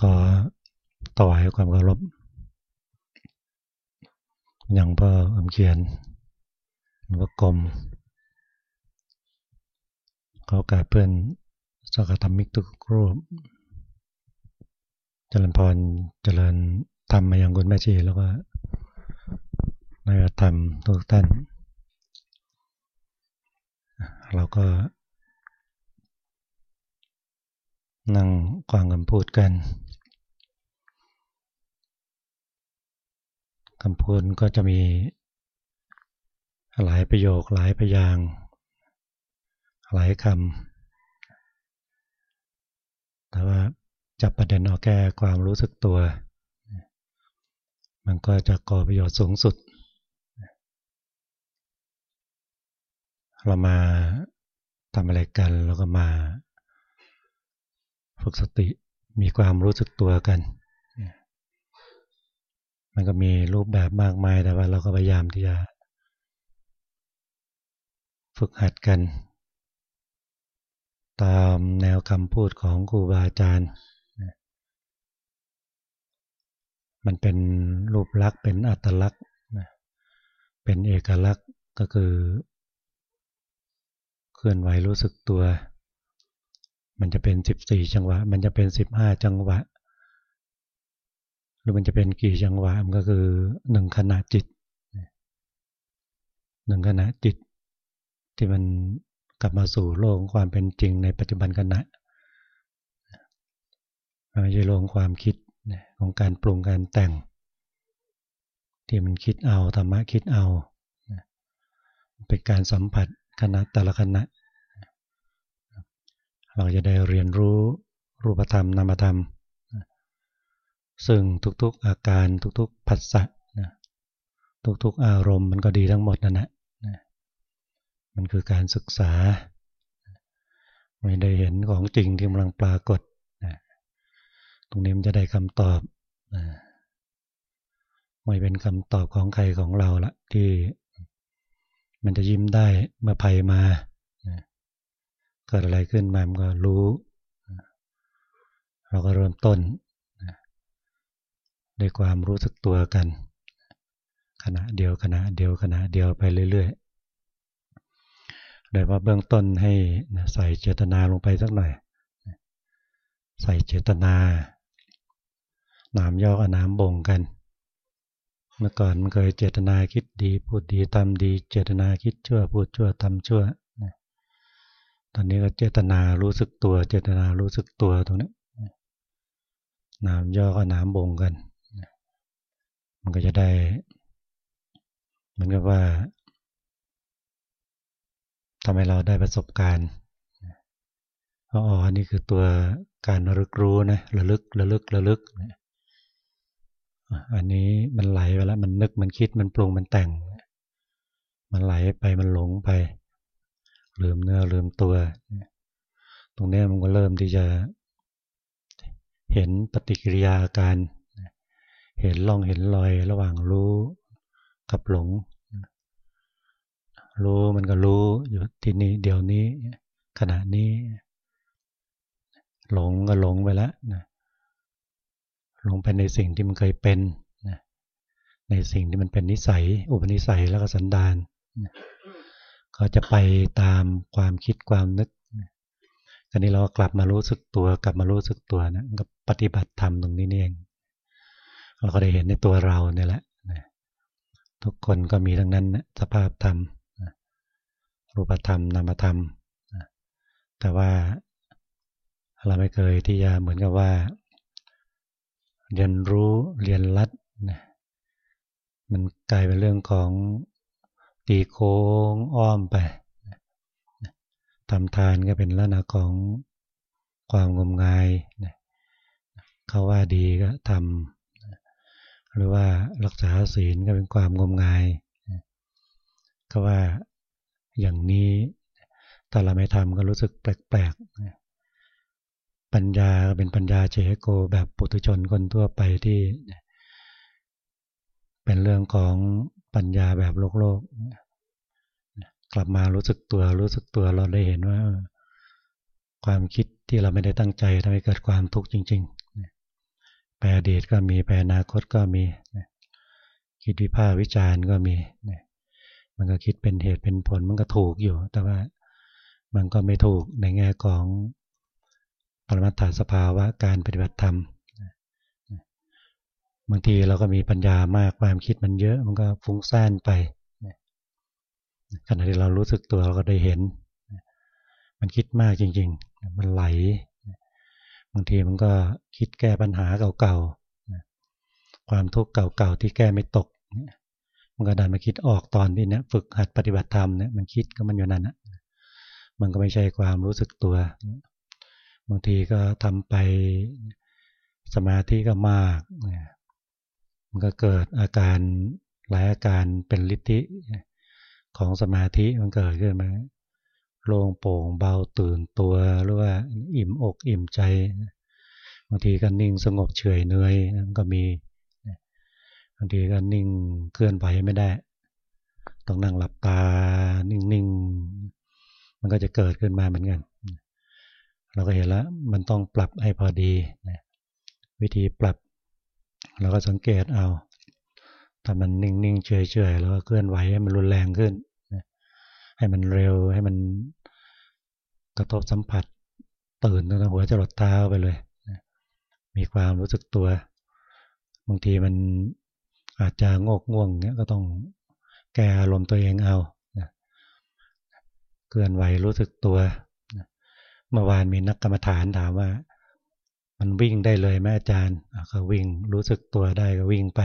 ขอถวายความเคารพอย่างพ่ออมเขียนหลวงพ่อกรมเขากาเพื่อนสักธรรมิกทุกรูป เจริญพรเจริญธรรมมาอย่างคุณแม่ชีแล้วก็นายธรรมทุกท่าน เราก็ นั่งฟังคำพูดกันคำพูดก็จะมีหลายประโยคหลายพยางหลายคำแต่ว่าจับประเด็นเอาแก้ความรู้สึกตัว มันก็จะก่อประโยชน์สูงสุด เรามาทำอะไรกันแล้วก็มา ฝึกสติมีความรู้สึกตัวกัน มันก็มีรูปแบบมากมายแต่ว่าเราก็พยายามที่จะฝึกหัดกัน ตามแนวคำพูดของครูบาอาจารย์ มันเป็นรูปลักษณ์เป็นอัตลักษณ์ เป็นเอกลักษณ์ก็คือ เคลื่อนไหวรู้สึกตัว มันจะเป็นสิบสี่จังหวะ มันจะเป็นสิบห้าจังหวะ หรือมันจะเป็นกี่จังหวะ มันก็คือหนึ่งขณะจิตหนึ่งขณะจิต ที่มันกลับมาสู่โลกของความเป็นจริงในปัจจุบันขณะไม่ใช่โลกความคิดของการปรุงการแต่ง ที่มันคิดเอาธรรมะคิดเอา เป็นการสัมผัสขณะแต่ละขณะ เราจะได้เรียนรู้รูปธรรมนามธรรม ซึ่งทุกๆอาการทุกๆผัสสะทุกๆอารมณ์มันก็ดีทั้งหมดนั่นแหละมันคือการศึกษา ไม่ได้เห็นของจริงที่กำลังปรากฏตรงนี้มันจะได้คำตอบไม่เป็นคำตอบของใครของเราละที่มันจะยิ้มได้เมื่อภัยมา เกิดอะไรขึ้นมามันก็รู้ เราก็เริ่มต้นด้วยความรู้สึกตัวกัน ขณะเดียวขณะเดียวขณะเดียวไปเรื่อยๆโดยว่าเบื้องต้นให้ใส่เจตนาลงไปสักหน่อย ใส่เจตนาหนามย่อกับน้ำบ่งกัน เมื่อก่อนมันเคยเจตนาคิดดี พูดดีทำดี เจตนาคิดชั่ว พูดชั่วทำชั่ว ตอนนี้ก็เจตนารู้สึกตัว เจตนารู้สึกตัวตรงนี้น้ำย่อก็น้ำบ่งกัน มันก็จะได้ เหมือนกับว่าทำให้เราได้ประสบการณ์อ๋ออันนี้คือตัวการระลึกรู้นะ ระลึก ระลึก ระลึก อันนี้มันไหลไปแล้ว มันนึก มันคิด มันปรุง มันแต่ง มันไหลไป มันหลงไป ลืมเนื้อลืมตัว ตรงนี้มันก็เริ่มที่จะเห็นปฏิกิริยาการ เห็นล่องเห็นรอยระหว่างรู้กับหลง รู้มันก็รู้อยู่ที่นี่เดี๋ยวนี้ ขณะนี้ หลงก็หลงไปแล้วหลงไปในสิ่งที่มันเคยเป็นในสิ่งที่มันเป็นนิสัย อุปนิสัยแล้วก็สันดาน ก็จะไปตามความคิดความนึกอันนี้เรากลับมารู้สึกตัว กลับมารู้สึกตัวนะก็ปฏิบัติธรรมตรงนี้เอง เราก็ได้เห็นในตัวเราเนี่ยแหละทุกคนก็มีทั้งนั้นนะสภาพธรรมรูปธรรมนามธรรม แต่ว่าเราไม่เคยที่จะเหมือนกับว่า เรียนรู้เรียนรัดมันกลายเป็นเรื่องของ ตีโค้งอ้อมไปทำทานก็เป็นลักษณะของความงมงายเขาว่าดีก็ทำหรือว่ารักษาศีลก็เป็นความงมงายเขาว่าอย่างนี้ถ้าเราไม่ทำก็รู้สึกแปลกๆ ปัญญาเป็นปัญญาเชโกแบบปุถุชนคนทั่วไปที่ เป็นเรื่องของ ปัญญาแบบโลกโลก กลับมารู้สึกตัว รู้สึกตัวเราได้เห็นว่า ความคิดที่เราไม่ได้ตั้งใจทำให้เกิดความทุกข์จริงไปอดีตก็มีไปอนาคตก็มี คิดวิพากษ์วิจารณ์ก็มี มันก็คิดเป็นเหตุเป็นผลมันก็ถูกอยู่ แต่ว่ามันก็ไม่ถูกในแง่ของปรมัตถสภาวะการปฏิบัติธรรม บางทีเราก็มีปัญญามากความคิดมันเยอะ มันก็ฟุ้งซ่านไปขณะที่เรารู้สึกตัวเราก็ได้เห็น มันคิดมากจริง ๆ มันไหล บางทีมันก็คิดแก้ปัญหาเก่าๆความทุกข์เก่าๆที่แก้ไม่ตก มันก็ดันมาคิดออกตอนที่เนี้ยฝึกหัดปฏิบัติธรรมเนี่ยมันคิดก็มันอยู่นั่นนะมันก็ไม่ใช่ความรู้สึกตัว บางทีก็ทำไปสมาธิก็มาก มันก็เกิดอาการหลายอาการเป็นฤทธิของสมาธิมันเกิดขึ้นมาโล่งโปร่งเบาตื่นตัวหรือว่าอิ่มอกอิ่มใจบางทีก็นิ่งสงบเฉยเนื่อยมันก็มีบางทีก็นิ่งเคลื่อนไหวไม่ได้ ต้องนั่งหลับตานิ่งๆมันก็จะเกิดขึ้นมาเหมือนกันเราก็เห็นแล้วมันต้องปรับให้พอดีวิธีปรับ เราก็สังเกตเอาถ้ามันนิ่งๆเฉยๆแล้วก็เคลื่อนไหวให้มันรุนแรงขึ้น ให้มันเร็วให้มันกระทบสัมผัสตื่นตั้งแต่หัวจรดเท้าไปเลย มีความรู้สึกตัว บางทีมันอาจจะงกง่วงเนี้ยก็ต้องแก้อารมณ์ตัวเองเอาเคลื่อนไหวรู้สึกตัว เมื่อวานมีนักกรรมฐานถามว่า มันวิ่งได้เลยแม่อาจารย์ก็วิ่งรู้สึกตัวได้ก็วิ่งไป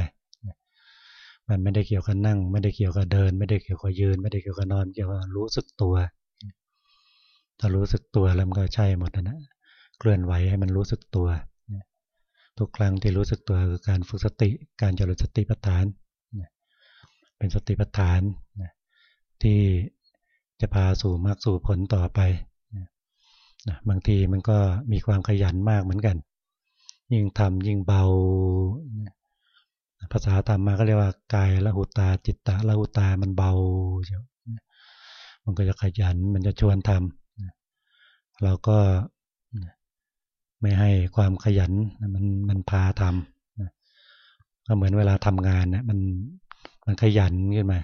มันไม่ได้เกี่ยวกับนั่ง ไม่ได้เกี่ยวกับเดิน ไม่ได้เกี่ยวกับยืน ไม่ได้เกี่ยวกับนอนเกี่ยวกับรู้สึกตัวถ้ารู้สึกตัวแล้วมันก็ใช่หมดนะเคลื่อนไหวให้มันรู้สึกตัวทุกครั้งที่รู้สึกตัวคือการฝึกสติการเจริญสติปัฏฐาน เป็นสติปัฏฐานที่จะพาสู่มรรคสู่ผลต่อไป นะบางทีมันก็มีความขยันมากเหมือนกัน ยิ่งทำยิ่งเบา ภาษาธรรมมาก็เรียกว่ากายละหุตาจิตตะละหุตามันเบาเชียวมันก็จะขยันมันจะชวนทำเราก็ไม่ให้ความขยันมันมันพาทำก็เหมือนเวลาทำงานเนี่ยมันมันขยันขึ้นมา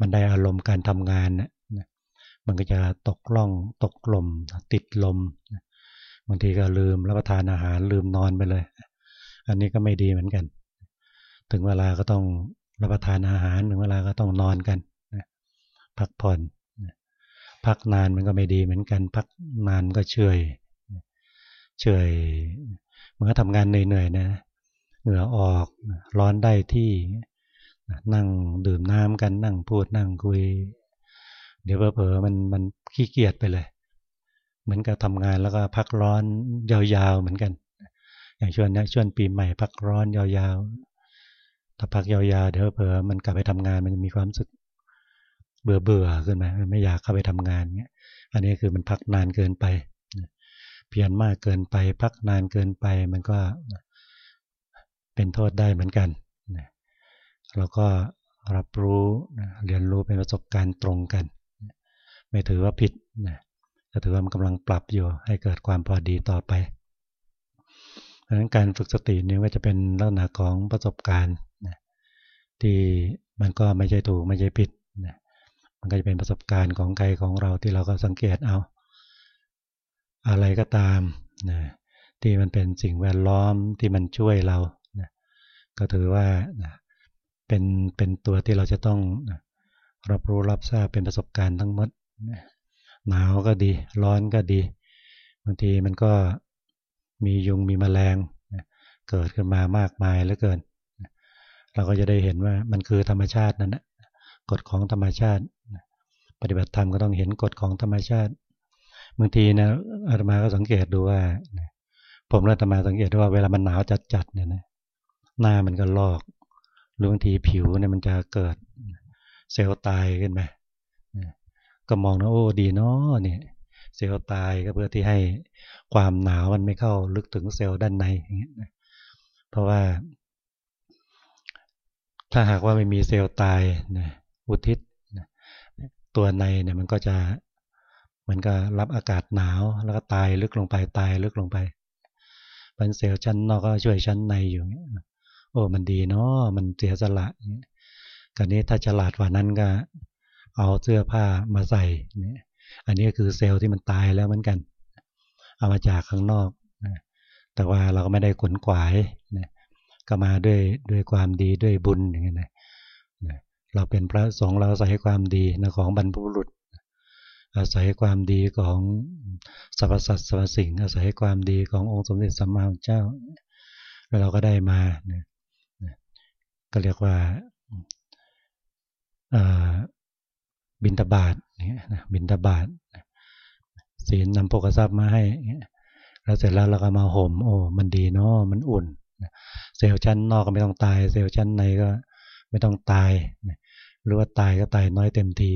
มันได้อารมณ์การทำงานเนี่ย มันก็จะตกล่องตกลม ติดลมบางทีก็ลืมรับประทานอาหารลืมนอนไปเลย อันนี้ก็ไม่ดีเหมือนกัน ถึงเวลาก็ต้องรับประทานอาหารถึงเวลาก็ต้องนอนกันพักผ่อนพักนานมันก็ไม่ดีเหมือนกัน พักนานก็เฉยเฉยมันก็ทำงานเหนื่อยๆนะเหงื่อออกร้อนได้ที่นั่งดื่มน้ำกันนั่งพูดนั่งคุย เดี๋ยวเผลอๆมันมันขี้เกียจไปเลย เหมือนกับทำงานแล้วก็พักร้อนยาวๆเหมือนกัน อย่างช่วงนี้ช่วงปีใหม่ พักร้อนยาวๆถ้าพักยาวๆเดี๋ยวเผลอมันกลับไปทำงานมันจะมีความสึกเบื่อเบื่อขึ้นมาไม่อยากเข้าไปทำงานเงี้ย อันนี้คือมันพักนานเกินไปเพียรมากเกินไป พักนานเกินไปมันก็เป็นโทษได้เหมือนกันเราก็รับรู้เรียนรู้เป็นประสบการณ์ตรงกัน ไม่ถือว่าผิดนะก็ถือว่ามันกำลังปรับอยู่ให้เกิดความพอดีต่อไปเพราะฉะนั้นการฝึกสตินี้ก็จะเป็นลักษณะของประสบการณ์นะที่มันก็ไม่ใช่ถูกไม่ใช่ผิดนะมันก็จะเป็นประสบการณ์ของใครของเราที่เราก็สังเกตเอา อะไรก็ตามนะที่มันเป็นสิ่งแวดล้อมที่มันช่วยเรานะก็ถือว่านะเป็นเป็นตัวที่เราจะต้องนะรับรู้รับทราบเป็นประสบการณ์ทั้งหมด หนาวก็ดี ร้อนก็ดีบางทีมันก็มียุงมีแมลงเกิดขึ้นมามากมายเหลือเกิน เราก็จะได้เห็นว่ามันคือธรรมชาตินั่นแหละกฎของธรรมชาติ ปฏิบัติธรรมก็ต้องเห็นกฎของธรรมชาติบางทีนะอาตมาก็สังเกตดูว่า ผมและอาตมาสังเกตว่าเวลามันหนาวจัดๆเนี่ยนะหน้ามันก็ลอกหรือบางทีผิวเนี่ยมันจะเกิดเซลล์ตายขึ้นมา ก็มองนะโอ้ดีเนาะเนี่ยเซลล์ตายก็เพื่อที่ให้ความหนาวมันไม่เข้าลึกถึงเซลล์ด้านในอย่างเงี้ยเพราะว่า ถ้าหากว่าไม่มีเซลล์ตายนะอุทิศนะตัวในเนี่ยมันก็จะมันก็รับอากาศหนาวแล้วก็ตายลึกลงไปตายลึกลงไปปพันเซลล์ชั้นนอกก็ช่วยชั้นในอยู่โอ้มันดีเนาะมันเสียสละกันนี้ถ้าฉลาดกว่านั้นก็ เอาเสื้อผ้ามาใส่เนี่ยอันนี้คือเซลล์ที่มันตายแล้วเหมือนกัน เอามาจากข้างนอกแต่ว่าเราก็ไม่ได้ขนขวายนะก็มาด้วยด้วยความดีด้วยบุญอย่างเงี้ยนะเราเป็นพระสงฆ์เราอาศัยความดีนะของบรรพบุรุษ อาศัยความดีของสรรพสัตว์สรรพสิ่ง อาศัยความดีขององค์สมเด็จสัมมาสัมพุทธเจ้า แล้วเราก็ได้มานะก็เรียกว่า บินตบาทบินตบาทศีลนำโภกทรัพย์มาให้แล้วเสร็จแล้วเราก็มาห่มโอ้มันดีเนาะมันอุ่นเซลล์ชั้นนอกก็ไม่ต้องตาย เซลล์ชั้นในก็ไม่ต้องตายหรือว่าตายก็ตายน้อยเต็มที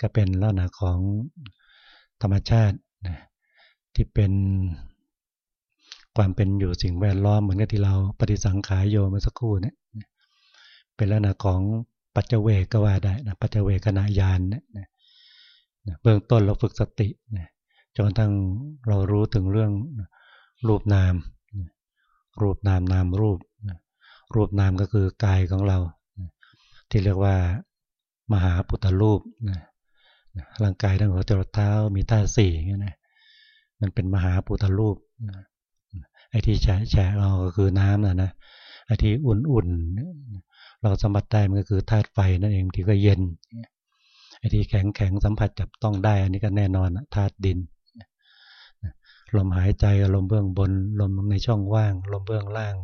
ก็เป็นลักษณะของธรรมชาติที่เป็นความเป็นอยู่สิ่งแวดล้อมเหมือนกับที่เราปฏิสังขายโยมื่อสักครู่เนี่ยเป็นลักษณะของ ปัจเจเวกก็ว่าได้นะปัจเจเวกขณะยานเนี่ยเบื้องต้นเราฝึกสติจนทั้งเรารู้ถึงเรื่องรูปนาม รูปนามนามรูป รูปนามก็คือกายของเรา ที่เรียกว่ามหาพุทธรูปร่างกายทั้งหัวจรดเท้ามีท่าสี่เงี้ยนะมันเป็นมหาพุทธรูปไอ้ที่แฉะแฉะเราก็คือน้ำนะนะไอ้ที่อุ่นๆ เราสัมผัสได้มันก็คือธาตุไฟนั่นเองที่ก็เย็นไอ้ที่แข็งแข็งสัมผัสจับต้องได้ อันนี้ก็แน่นอนธาตุดินลมหายใจลมเบื้องบน ลมในช่องว่าง ลมเบื้องล่าง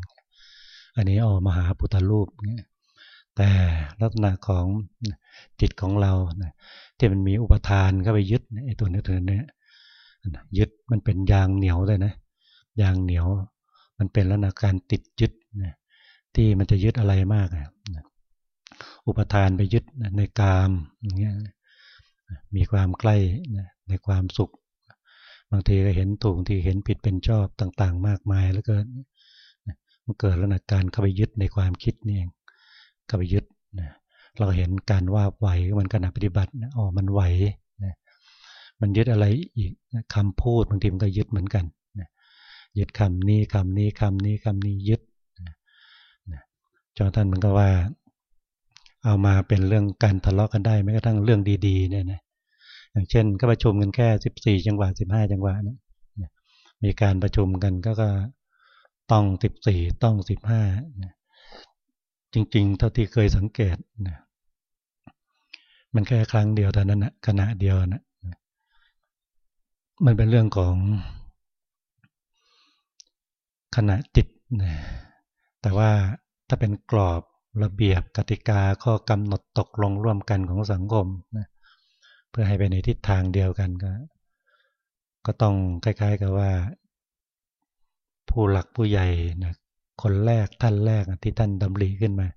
อันนี้ออกมาหาพุทธรูปแต่ลักษณะของจิตของเราที่มันมีอุปทานเข้าไปยึดไอ้ตัวนี้ตัวนี้ยึดมันเป็นยางเหนียวเลยนะยางเหนียว มันเป็นลักษณะการติดยึด ที่มันจะยึดอะไรมากอุปทานไปยึดในกามอย่างเงี้ยมีความใกล้ในความสุข บางทีก็เห็นถูกบางทีเห็นผิดเป็นชอบต่างๆ มากมายแล้วก็มันเกิดลักษณะการเข้าไปยึดในความคิดนี่เองเข้าไปยึดเราเห็นการว่าไหวมันขณะปฏิบัติอ๋อมันไหวมันยึดอะไรอีกคำพูดบางทีมันก็ยึดเหมือนกันยึดคำนี้คำนี้คำนี้คำนี้ยึด จอท่านมันก็ว่า เอามาเป็นเรื่องการทะเลาะกันได้แม้กระทั่งเรื่องดีๆเนี่ยนะอย่างเช่น ก็ประชุมกันแค่สิบสี่จังหวะสิบห้าจังหวะเนี่ยมีการประชุมกันก็ก็ต้องสิบสี่ต้องสิบห้าจริง ๆ เท่าที่เคยสังเกตนะมันแค่ครั้งเดียวเท่านั้นนะขณะเดียวนะมันเป็นเรื่องของขณะจิตนะแต่ว่า ถ้าเป็นกรอบระเบียบกติกาข้อกำหนดตกลงร่วมกันของสังคมนะเพื่อให้ไปในทิศทางเดียวกันก็ ก็ต้องคล้ายๆกับว่า ผู้หลักผู้ใหญ่นะคนแรกท่านแรกที่ท่านดำริขึ้นมา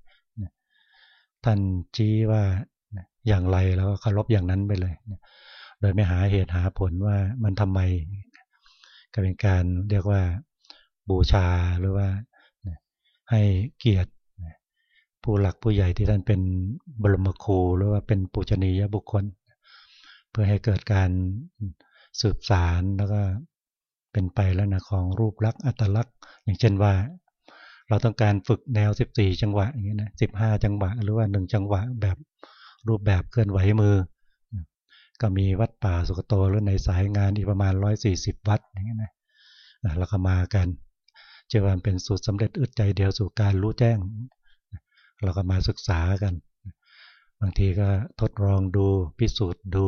ท่านชี้ว่าอย่างไรแล้วก็เคารพอย่างนั้นไปเลยโดยไม่หาเหตุหาผลว่ามันทำไม ก็เป็นการเรียกว่าบูชาหรือว่า ให้เกียรติผู้หลักผู้ใหญ่ที่ท่านเป็นบรมครูหรือว่าเป็นปุจนียบุคคล เพื่อให้เกิดการสืบสารแล้วก็เป็นไปแล้วนะของรูปลักษณ์อัตลักษณ์ อย่างเช่นว่า เราต้องการฝึกแนว 14 จังหวะอย่างนี้ยนะ15จังหวะ หรือว่า1จังหวะแบบรูปแบบเคลื่อนไหวมือ ก็มีวัดป่าสุกโตหรือในสายงานอีกประมาณ 140 วัดอย่างนี้ยนะแล้วก็มากัน เชื่อว่าเป็นสูตรสำเร็จอึดใจเดียวสู่การรู้แจ้ง เราก็มาศึกษากัน บางทีก็ทดลองดูพิสูจน์ดู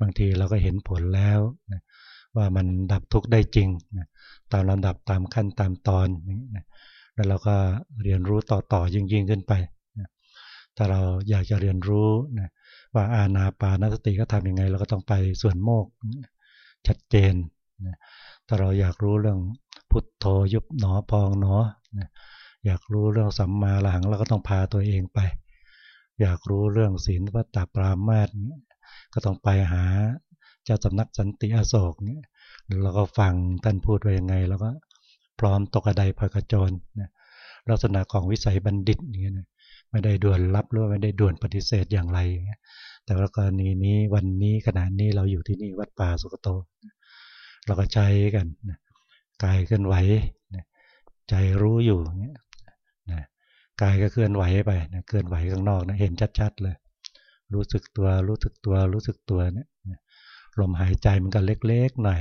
บางทีเราก็เห็นผลแล้ว ว่ามันดับทุกข์ได้จริง ตามลำดับตามขั้นตามตอนแล้วเราก็เรียนรู้ต่อต่อยิ่งยิ่งขึ้นไปถ้าเราอยากจะเรียนรู้ว่าอาณาปานสติก็ทำยังไง เราก็ต้องไปส่วนโมกชัดเจนถ้าเราอยากรู้เรื่อง พุทโธยุบหนอพองหนออยากรู้เรื่องสัมมาหลังเราก็ต้องพาตัวเองไป อยากรู้เรื่องศีลวัตตปรามาสก็ต้องไปหาเจ้าสำนักสันติอโศกเนี่ยเราก็ฟังท่านพูดไว้ยังไงแล้วก็พร้อมตกกระไดพากระโจนลักษณะของวิสัยบัณฑิตเงี้ยไม่ได้ด่วนรับหรือไม่ได้ด่วนปฏิเสธอย่างไร แต่ว่ากรณีนี้วันนี้ขณะนี้เราอยู่ที่นี่วัดป่าสุกโต เราก็ใช้กัน กายเคลื่อนไหวใจรู้อยู่เงี้ยนะกายก็เคลื่อนไหวไปนะเคลื่อนไหวข้างนอกนะเห็นชัดๆเลย รู้สึกตัวรู้สึกตัวรู้สึกตัวเนี่ยลมหายใจมันก็เล็กๆหน่อย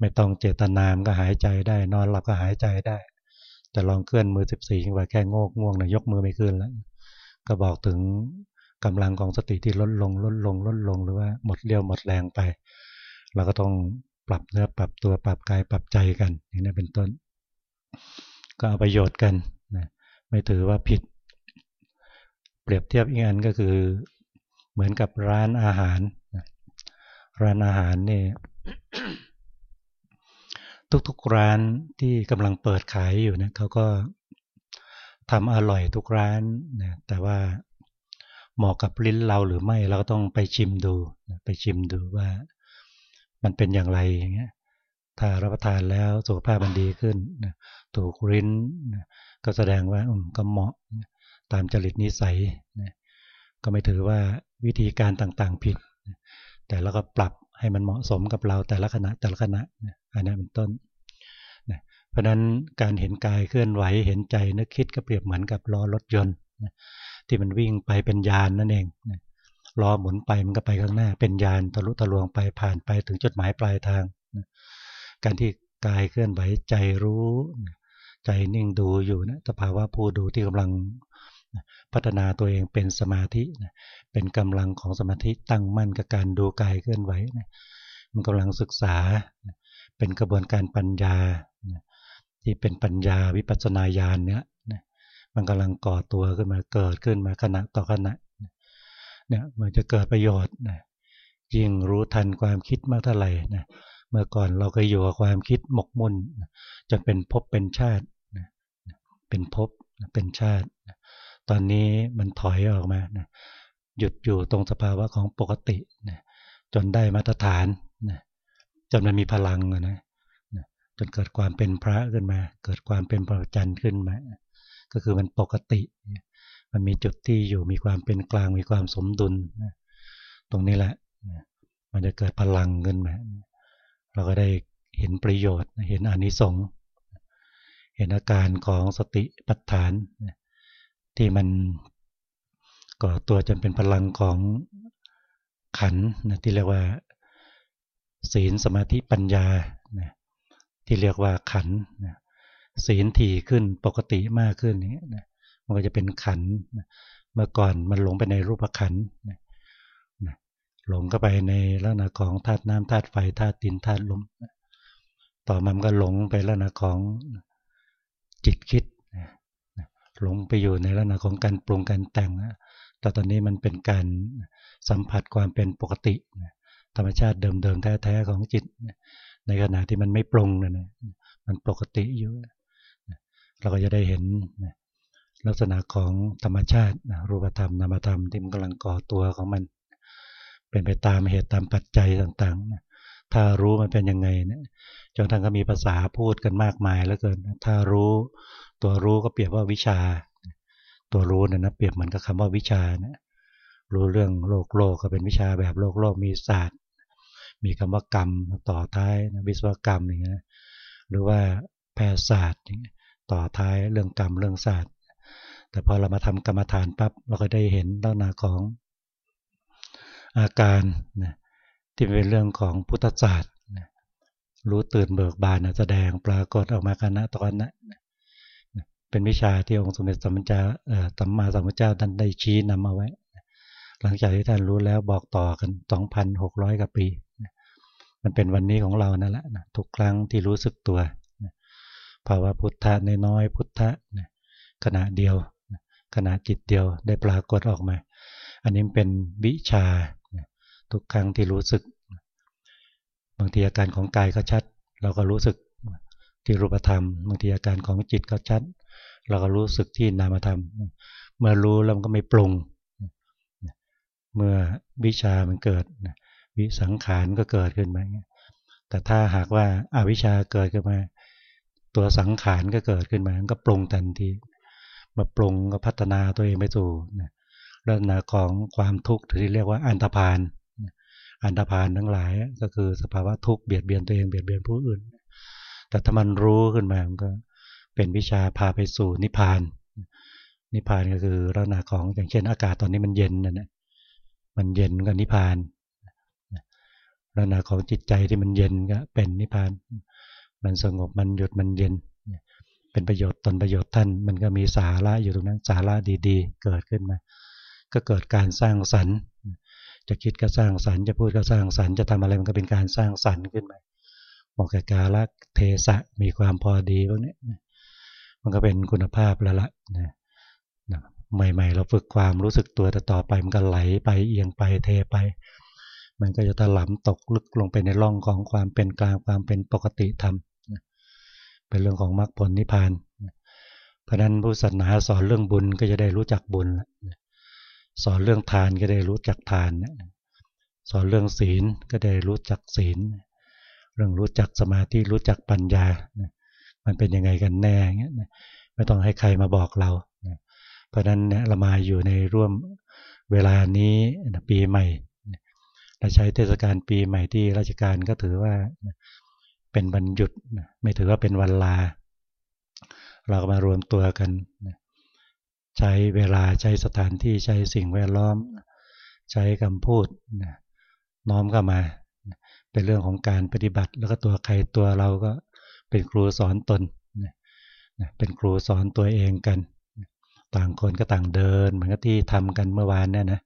ไม่ต้องเจตนามก็หายใจได้ นอนหลับก็หายใจได้ แต่ลองเคลื่อนมือสิบสี่ขึ้นไปแค่โงกง่วงนะยกมือไม่ขึ้นแล้ว ก็บอกถึงกำลังของสติที่ลดลงลดลงลดลงหรือว่าหมดเรี่ยวหมดแรงไป เราก็ต้อง ปรับเนื้อปรับตัวปรับกายปรับใจกัน อย่างนี้เป็นต้น ก็เอาประโยชน์กันนะไม่ถือว่าผิด เปรียบเทียบอีกอันก็คือเหมือนกับร้านอาหาร ร้านอาหารนี่ทุกๆร้านที่กำลังเปิดขายอยู่เนี่ยเขาก็ทำอร่อยทุกร้านนะแต่ว่าเหมาะกับลิ้นเราหรือไม่เราก็ต้องไปชิมดู ไปชิมดูว่า มันเป็นอย่างไรอย่างเงี้ยถ้ารับประทานแล้วสุขภาพมันดีขึ้นถูกริ้นก็แสดงว่าก็เหมาะตามจริตนิสัยก็ไม่ถือว่าวิธีการต่างๆผิด แต่เราก็ปรับให้มันเหมาะสมกับเราแต่ละขณะแต่ละขณะอันนี้เป็นต้นเพราะนั้นการเห็นกายเคลื่อนไหวเห็นใจนึกคิดก็เปรียบเหมือนกับล้อรถยนต์ที่มันวิ่งไปเป็นยานนั่นเอง ล้อหมุนไปมันก็ไปข้างหน้า เป็นยานทะลุทะลวงไปผ่านไปถึงจุดหมายปลายทาง การที่กายเคลื่อนไหวใจรู้ใจนิ่งดูอยู่นะสภาวะผู้ดูที่กำลังพัฒนาตัวเองเป็นสมาธิเป็นกำลังของสมาธิตั้งมั่นกับการดูกายเคลื่อนไหวมันกำลังศึกษา เป็นกระบวนการปัญญาที่เป็นปัญญาวิปัสสนาญาณเนี่ยมันกำลังก่อตัวขึ้นมาเกิดขึ้นมาขณะต่อขณะ เนี่ยมันจะเกิดประโยชน์นะยิ่งรู้ทันความคิดมากเท่าไหร่นะเมื่อก่อนเราก็อยู่กับความคิดหมกมุ่นจนเป็นภพเป็นชาติเป็นภพเป็นชาติ ตอนนี้มันถอยออกมาหยุดอยู่ตรงสภาวะของปกติจนได้มาตรฐานจนมันมีพลังนะจนเกิดความเป็นพระขึ้นมา เกิดความเป็นพระจันทร์ขึ้นมา ก็คือมันปกติ มันมีจุดที่อยู่มีความเป็นกลางมีความสมดุลตรงนี้แหละมันจะเกิดพลังขึ้นมาเราก็ได้เห็นประโยชน์เห็นอนิสงส์เห็นอาการของสติปัฏฐาน ที่มันก่อตัวจนเป็นพลังของขันนะที่เรียกว่า ศีลสมาธิปัญญานะที่เรียกว่าขันศีลถี่ขึ้นปกติมากขึ้นนี้ มันก็จะเป็นขันเมื่อก่อนมันหลงไปในรูปขันหลงก็ไปในลักษณะของธาตุน้ำธาตุไฟธาตุดินธาตุลมต่อมามันก็หลงไปลักษณะของจิตคิดหลงไปอยู่ในลักษณะของการปรุงการแต่งนะแต่ตอนนี้มันเป็นการสัมผัสความเป็นปกติ ธรรมชาติเดิมๆแท้ๆของจิต ในขณะที่มันไม่ปรุงนะนะมันปกติอยู่เราก็จะได้เห็น ลักษณะของธรรมชาติรูปธรรมนามธรรมที่มันกำลังก่อตัวของมัน เป็นไปตามเหตุตามปัจจัยต่างๆ ถ้ารู้มันเป็นยังไงเนี่ยจนทั้งก็มีภาษาพูดกันมากมายแล้วเกิน ถ้ารู้ตัวรู้ก็เปรียบว่าวิชา ตัวรู้เนี่ยนะเปรียบเหมือนกับคำว่าวิชานะรู้เรื่องโลกโลกก็เป็นวิชาแบบโลกโลกมีศาสตร์ มีคำว่ากรรมต่อท้ายนะวิศวกรรมอย่างเงี้ยหรือว่าแพทยศาสตร์ต่อท้ายเรื่องกรรมเรื่องศาสตร์ แต่พอเรามาทำกรรมฐานปั๊บเราก็ได้เห็นลักษณะของอาการนะที่เป็นเรื่องของพุทธศาสตร์นะรู้ตื่นเบิกบานนะแสดงปรากฏออกมากันนะตอนนะเป็นวิชาที่องค์สมเด็จสัมมาสัมมาสัมพุทธเจ้าท่านได้ชี้นำเอาไว้ หลังจากที่ท่านรู้แล้วบอกต่อกัน 2,600กว่าปี มันเป็นวันนี้ของเรานั่นแหละนะทุกครั้งที่รู้สึกตัวภาวะพุทธะน้อยพุทธะนะขณะเดียว ขณะจิตเดียวได้ปรากฏออกมา อันนี้เป็นวิชาทุกครั้งที่รู้สึก บางทีอาการของกายก็ชัด เราก็รู้สึกที่รูปธรรม บางทีอาการของจิตก็ชัด เราก็รู้สึกที่นามธรรม เมื่อรู้แล้วมันก็ไม่ปรุง เมื่อวิชามันเกิด วิสังขารก็เกิดขึ้นมาแต่ถ้าหากว่าอาวิชชาเกิดขึ้นมา ตัวสังขารก็เกิดขึ้นมาก็ปรุงทันที มาปรุงก็พัฒนาตัวเองไปสู่ลักษณะของความทุกข์ที่เรียกว่าอันตรพานอันตรพานทั้งหลายก็คือสภาวะทุกข์เบียดเบียนตัวเองเบียดเบียนผู้อื่น แต่ถ้ามันรู้ขึ้นมามันก็เป็นวิชาพาไปสู่นิพพาน นิพพานก็คือลักษณะของอย่างเช่น อากาศตอนนี้มันเย็นนะนะมันเย็นก็นิพพานลักษณะของจิตใจที่มันเย็นก็เป็นนิพพาน มันสงบมันหยุดมันเย็น เป็นประโยชน์ตนประโยชน์ท่าน มันก็มีสาระอยู่ตรงนั้นสาระดีๆ เกิดขึ้นมา ก็เกิดการสร้างสรรค์ จะคิดก็สร้างสรรค์จะพูดก็สร้างสรรค์จะทำอะไรมันก็เป็นการสร้างสรรค์ขึ้นมาเหมาะกับกาลเทศะมีความพอดีพวกนี้มันก็เป็นคุณภาพแล้วละนะใหม่ๆ เราฝึกความรู้สึกตัวแต่ต่อไปมันก็ไหลไปเอียงไปเทไป มันก็จะถลำตกลึกลงไปในร่องของความเป็นกลางความเป็นปกติธรรม เป็นเรื่องของมรรคผลนิพพาน เพราะนั้นผู้ศาสนาสอนเรื่องบุญก็จะได้รู้จักบุญ สอนเรื่องทานก็ได้รู้จักทาน สอนเรื่องศีลก็ได้รู้จักศีล เรื่องรู้จักสมาธิรู้จักปัญญา มันเป็นยังไงกันแน่เงี้ยไม่ต้องให้ใครมาบอกเรา เพราะนั้นเนี่ยเรามาอยู่ในร่วมเวลานี้ปีใหม่เราใช้เทศกาลปีใหม่ที่ราชการก็ถือว่า เป็นวันหยุด ไม่ถือว่าเป็นวันลา เราก็มารวมตัวกัน ใช้เวลาใช้สถานที่ใช้สิ่งแวดล้อม ใช้คำพูดน้อมเข้ามา เป็นเรื่องของการปฏิบัติ แล้วก็ตัวใครตัวเราก็เป็นครูสอนตนเป็นครูสอนตัวเองกัน ต่างคนก็ต่างเดิน เหมือนกับที่ทำกันเมื่อวานเนี่ยนะ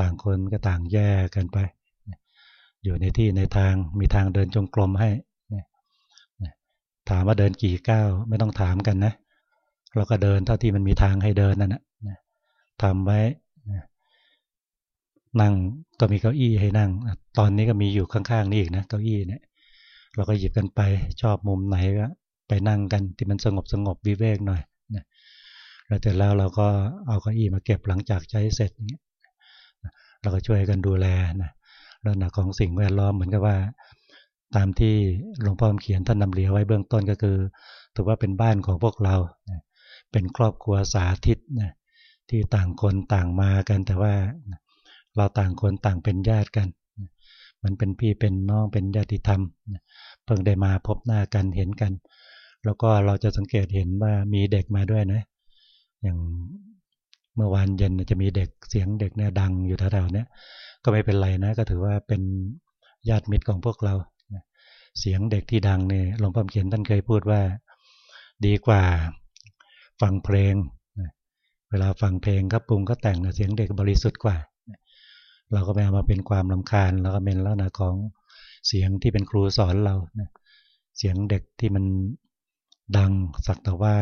ต่างคนก็ต่างแยกกันไป อยู่ในที่ในทางมีทางเดินจงกรมให้ ถามว่าเดินกี่ก้าวไม่ต้องถามกันนะ เราก็เดินเท่าที่มันมีทางให้เดินนั่นแหละทำไว้นั่งก็มีเก้าอี้ให้นั่ง ตอนนี้ก็มีอยู่ข้างๆนี่อีกนะเก้าอี้เนี่ย เราก็หยิบกันไปชอบมุมไหนก็ไปนั่งกันที่มันสงบสงบวิเวกหน่อยแล้วเสร็จแล้วเราก็เอาเก้าอี้มาเก็บหลังจากใช้เสร็จอย่างเงี้ยเราก็ช่วยกันดูแลนะลักษณะของสิ่งแวดล้อมเหมือนกับว่า ตามที่หลวงพ่อเขียนท่านนำเรียไว้เบื้องต้นก็คือ ถือว่าเป็นบ้านของพวกเรา เป็นครอบครัวสาธิตนะที่ต่างคนต่างมากัน แต่ว่าเราต่างคนต่างเป็นญาติกัน มันเป็นพี่เป็นน้องเป็นญาติธรรม เพิ่งได้มาพบหน้ากันเห็นกัน แล้วก็เราจะสังเกตเห็นว่ามีเด็กมาด้วยนะ อย่างเมื่อวานเย็นจะมีเด็กเสียงเด็กเนี่ยดังอยู่แถวๆนี้ก็ไม่เป็นไรนะ ก็ถือว่าเป็นญาติมิตรของพวกเรา เสียงเด็กที่ดังเนี่ยหลวงพ่อเขียนท่านเคยพูดว่า ดีกว่าฟังเพลง เวลาฟังเพลงก็ปรุงก็แต่งเสียงเด็กบริสุทธิ์กว่า เราก็ไม่เอามาเป็นความลำคาญแล้วก็เป็นลักษณะของเสียงที่เป็นครูสอนเราเสียงเด็กที่มันดังสักแต่ว่า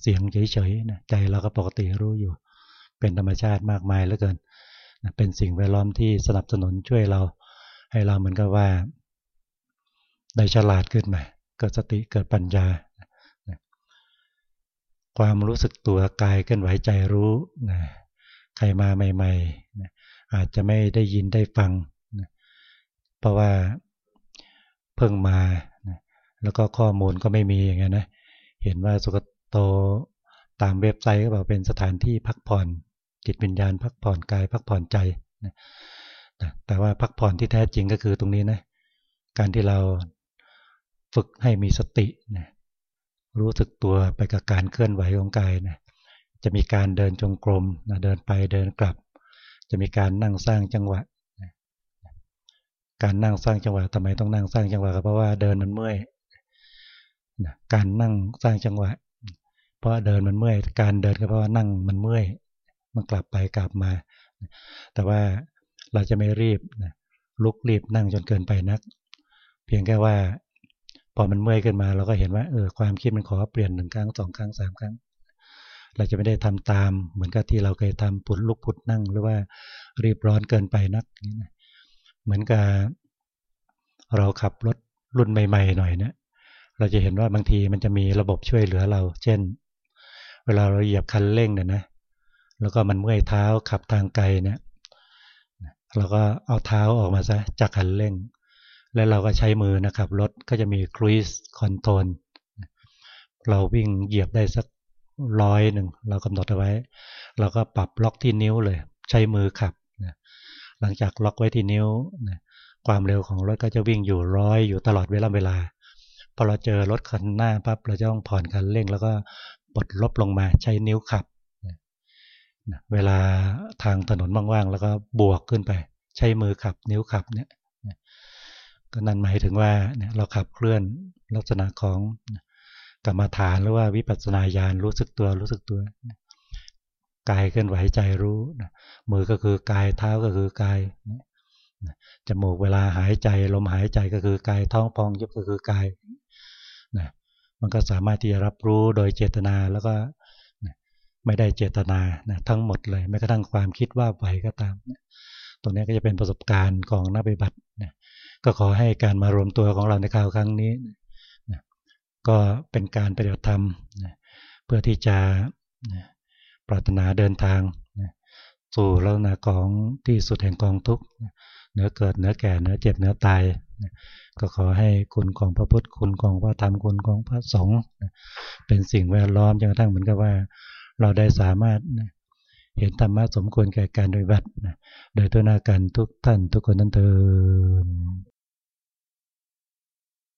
เสียงเฉยๆใจเราก็ปกติรู้อยู่ เป็นธรรมชาติมากมายเหลือเกินเป็นสิ่งแวดล้อมที่สนับสนุนช่วยเรา ให้เราเหมือนกับว่า ได้ฉลาดขึ้นมาเกิดสติเกิดปัญญา ความรู้สึกตัวกายเคลื่อนไหวใจรู้นะใครมาใหม่ๆนะอาจจะไม่ได้ยินได้ฟังนะเพราะว่าเพิ่งมานะแล้วก็ข้อมูลก็ไม่มีอย่างเงี้ยนะเห็นว่าสุกโตตามเว็บไซต์ก็บอกเป็นสถานที่พักผ่อนจิตวิญญาณพักผ่อนกายพักผ่อนใจนะแต่ว่าพักผ่อนที่แท้จริงก็คือตรงนี้นะการที่เรา ฝึกให้มีสตินะรู้สึกตัวไปกับการเคลื่อนไหวของกายนะจะมีการเดินจงกรมนะเดินไปเดินกลับ จะมีการนั่งสร้างจังหวะนะการนั่งสร้างจังหวะทำไมต้องนั่งสร้างจังหวะเพราะว่าเดินมันเมื่อยการนั่งสร้างจังหวะ เพราะเดินมันเมื่อย การเดินก็เพราะว่านั่งมันเมื่อยมันกลับไปกลับมา แต่ว่าเราจะไม่รีบลุกรีบนั่งจนเกินไปนัก เพียงแค่ว่า พอมันเมื่อยขึ้นมาเราก็เห็นว่าเออความคิดมันขอเปลี่ยนหนึ่งครั้งสองครั้งสามครั้ง เราจะไม่ได้ทำตาม เหมือนกับที่เราเคยทำปุดลุกปุดนั่ง หรือว่ารีบร้อนเกินไปนักเหมือนกับเราขับรถรุ่นใหม่ ๆ หน่อยเนะเราจะเห็นว่าบางทีมันจะมีระบบช่วยเหลือเรา เช่น เวลาเราเหยียบคันเร่งเนี่ยนะ แล้วก็มันเมื่อยเท้าขับทางไกลเนี่ยเราก็เอาเท้าออกมาซะจากคันเร่ง แล้วเราก็ใช้มือนะครับรถก็จะมีครูซคอนโทรลเราวิ่งเหยียบได้สักร้อยหนึ่งเรากำหนดเอาไว้ เราก็ปรับล็อกที่นิ้วเลย ใช้มือขับหลังจากล็อกไว้ที่นิ้วความเร็วของรถก็จะวิ่งอยู่ร้อยอยู่ตลอดเวลาเวลาพอเราเจอรถคันหน้าปั๊บเราจะต้องผ่อนคันเร่ง แล้วก็ปลดลบลงมาใช้นิ้วขับเวลาทางถนนว่างๆแล้วก็บวกขึ้นไป ใช้มือขับนิ้วขับเนี่ย ก็นั่นหมายถึงว่าเนี่ยเราขับเคลื่อนลักษณะของกรรมฐานหรือว่าวิปัสสนาญาณรู้สึกตัวรู้สึกตัวกายเคลื่อนไหวใจรู้มือก็คือกายเท้าก็คือกายจมูกเวลาหายใจลมหายใจก็คือกายท้องพองยุบก็คือกายนะมันก็สามารถที่จะรับรู้โดยเจตนาแล้วก็ไม่ได้เจตนานะทั้งหมดเลยแม้กระทั่งความคิดว่าไหวก็ตามตรงนี้ก็จะเป็นประสบการณ์ของนักปฏิบัตินะ ก็ขอให้การมารวมตัวของเราในคราวครั้งนี้นะก็เป็นการปฏิบัติธรรมนะเพื่อที่จะนะปรารถนาเดินทางนะสู่ลักษณะของที่สุดแห่งกองทุกข์เนื้อเกิดเนื้อแก่เนื้อเจ็บเนื้อตายนะก็ขอให้คุณของพระพุทธคุณของพระธรรมคุณของพระสงฆ์เป็นสิ่งแวดล้อมจนกระทั่งเหมือนกับว่า เราได้สามารถเห็นธรรมะสมควรแก่การโดยบัตรโดยตัวนาการทุกท่านทุกคนนั้นเถิด